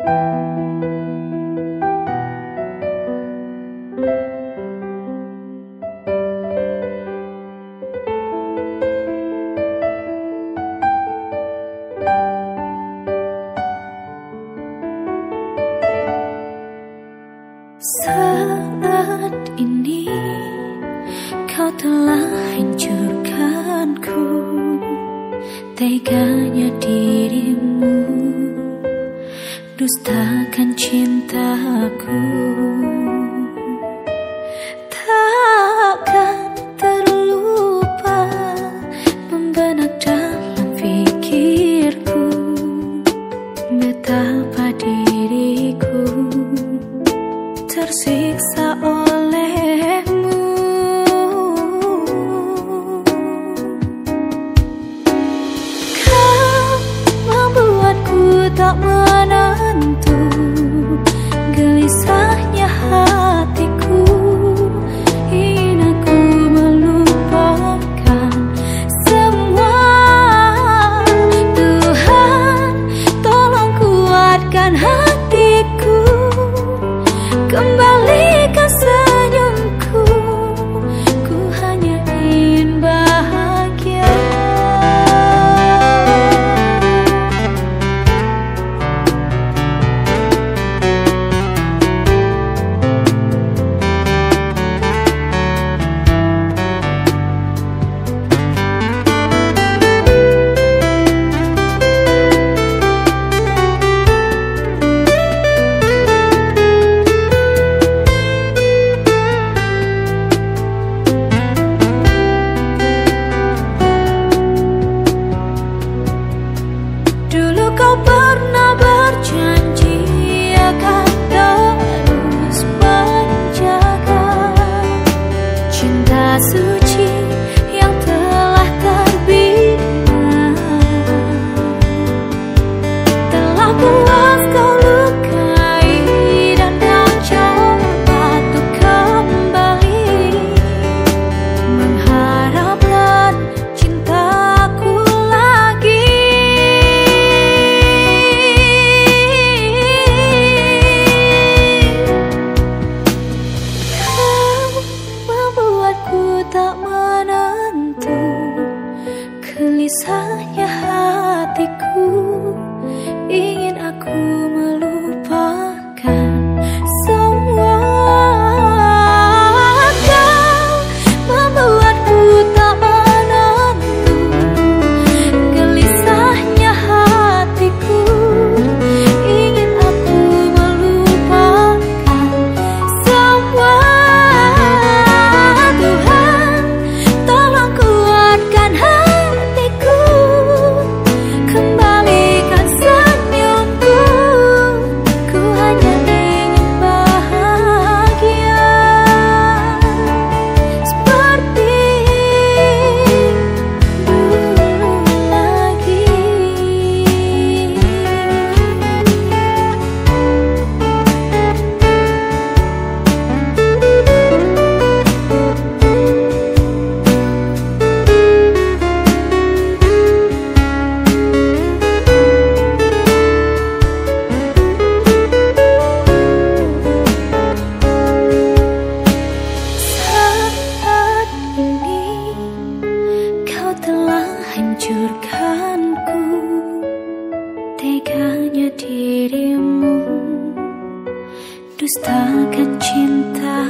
Saat ini kau telah hancurkanku Teganya dirimu Dustakan cintaku. Takkan terlupa Membenak dalam pikirku Betapa diriku tersiksa olehmu. Kau membuatku tak menentu Kau pernah membuatku tak menentu Gelisahnya hatiku hancurkanku. Teganya dirimu Dustakan cinta